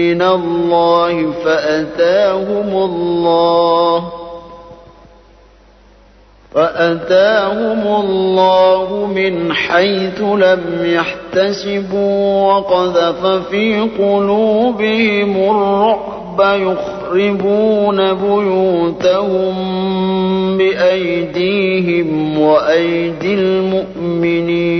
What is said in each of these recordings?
من الله فأتاهم الله. فأتاهم الله من حيث لم يحتسبوا وقذف في قلوبهم الرعب يخربون بيوتهم بأيديهم وأيدي المؤمنين.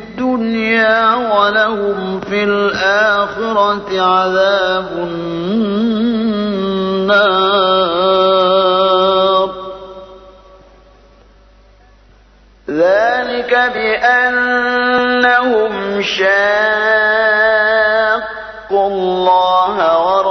ولهم في الآخرة عذاب النار. ذلك بأنهم شاقوا الله ورسوله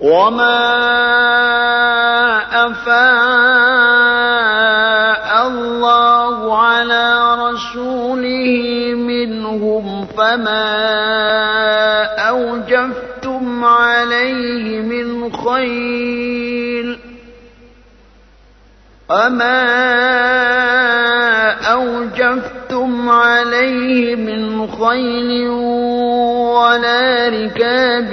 وما أفاء الله على رسوله منهم فما أوجفتم عليه من خيل أما أوجفتم عليه من خيل ولا ركاب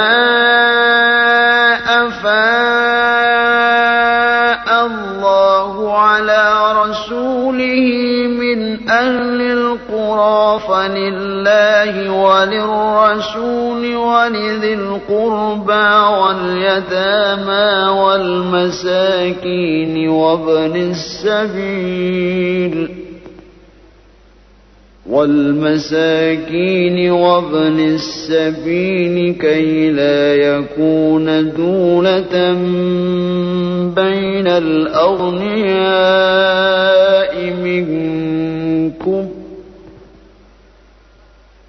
وللرسول ولذي القربى واليتامى والمساكين وابن السبيل والمساكين وابن السبيل كي لا يكون دولة بين الأغنياء منكم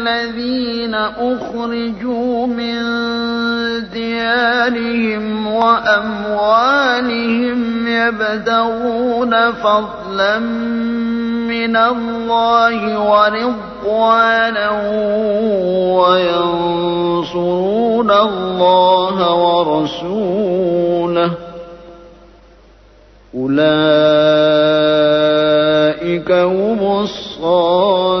الذين أخرجوا من ديارهم وأموالهم يبتغون فضلا من الله ورضوانا وينصرون الله ورسوله. أولئك هم الصادقون.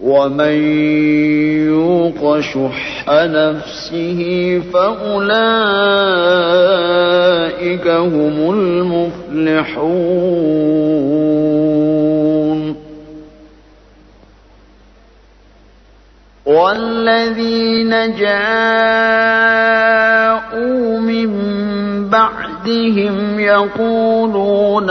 ومن يوق شح نفسه فأولئك هم المفلحون والذين جاءوا من بعدهم يقولون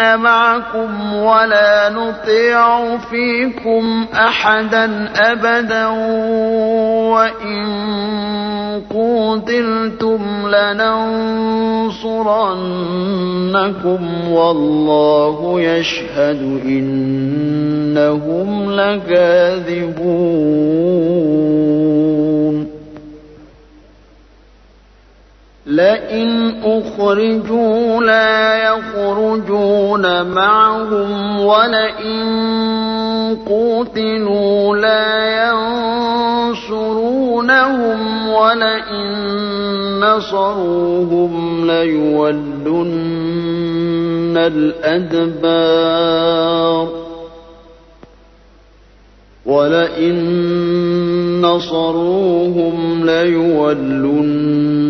معكم ولا نطيع فيكم أحدا أبدا وإن قتلتم لننصرنكم والله يشهد إنهم لكاذبون لئن أخرجوا لا يخرجون معهم ولئن قتلوا لا ينصرونهم ولئن نصروهم ليولن الأدبار ولئن نصروهم ليولن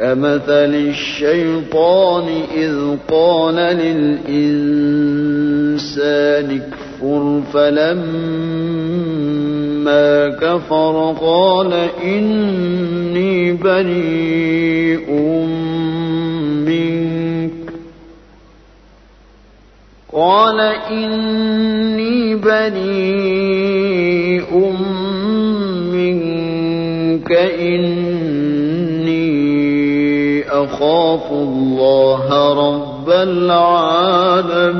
كمثل الشيطان إذ قال للإنسان اكفر فلما كفر قال إني بريء منك. قال إني بريء منك. إني أخاف الله رب العالمين.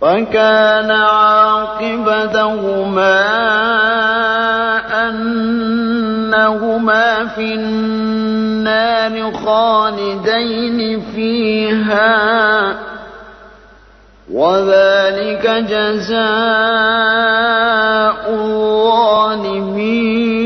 فكان عاقبتهما أنهما في النار خالدين فيها وذلك جزاء الظالمين.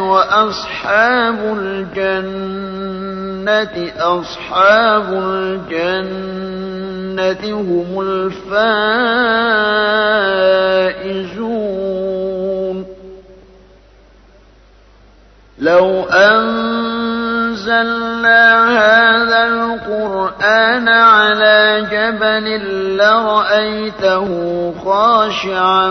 وأصحاب الجنة أصحاب الجنة هم الفائزون. لو أنزلنا هذا القرآن على جبل لرأيته خاشعا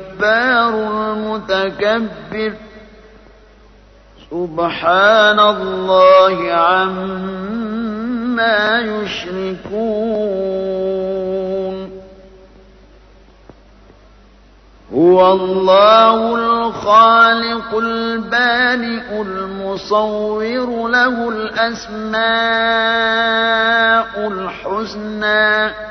الجبار المتكبر. سبحان الله عما يشركون. هو الله الخالق البارئ المصور له الأسماء الحسنى.